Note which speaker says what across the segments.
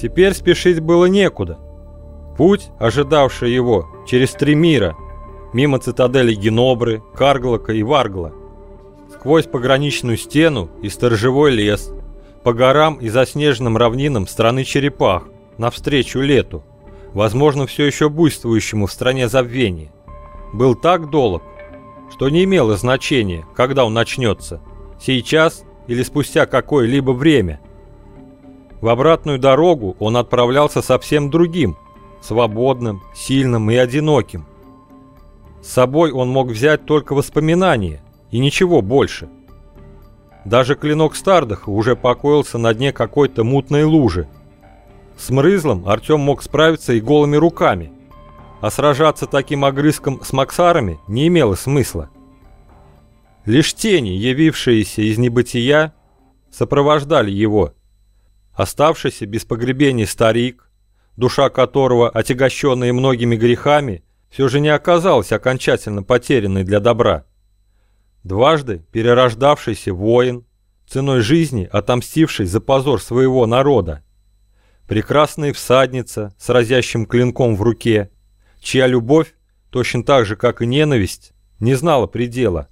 Speaker 1: Теперь спешить было некуда. Путь, ожидавший его, через три мира, мимо цитадели Генобры, Карглока и Варгла, сквозь пограничную стену и сторожевой лес, по горам и заснеженным равнинам страны черепах, навстречу лету, возможно, все еще буйствующему в стране забвения, был так долг, что не имело значения, когда он начнется, сейчас или спустя какое-либо время. В обратную дорогу он отправлялся совсем другим, свободным, сильным и одиноким. С собой он мог взять только воспоминания и ничего больше. Даже клинок Стардаха уже покоился на дне какой-то мутной лужи. С Мрызлом Артем мог справиться и голыми руками, а сражаться таким огрызком с Максарами не имело смысла. Лишь тени, явившиеся из небытия, сопровождали его. Оставшийся без погребения старик, душа которого, отягощенная многими грехами, все же не оказалась окончательно потерянной для добра. Дважды перерождавшийся воин, ценой жизни отомстивший за позор своего народа. Прекрасная всадница с разящим клинком в руке, чья любовь, точно так же, как и ненависть, не знала предела.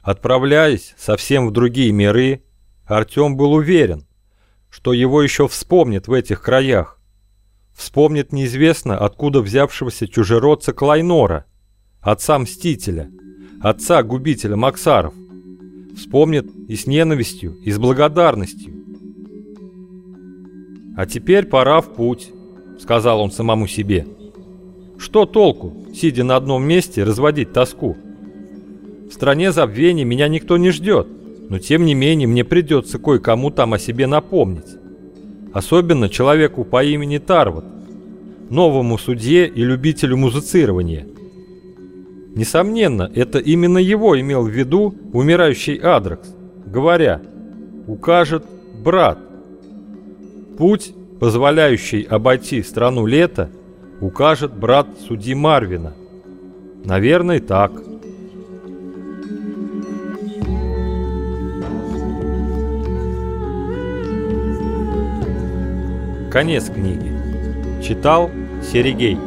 Speaker 1: Отправляясь совсем в другие миры, Артем был уверен, что его еще вспомнят в этих краях. Вспомнит неизвестно откуда взявшегося чужеродца Клайнора, отца Мстителя, отца губителя Максаров. Вспомнит и с ненавистью, и с благодарностью. «А теперь пора в путь», — сказал он самому себе. «Что толку, сидя на одном месте, разводить тоску? В стране забвения меня никто не ждет, но тем не менее мне придется кое-кому там о себе напомнить. Особенно человеку по имени Тарват, новому судье и любителю музицирования. Несомненно, это именно его имел в виду умирающий Адракс, говоря «укажет брат». Путь, позволяющий обойти страну лета, укажет брат судьи Марвина. Наверное, так. Конец книги. Читал Серегей.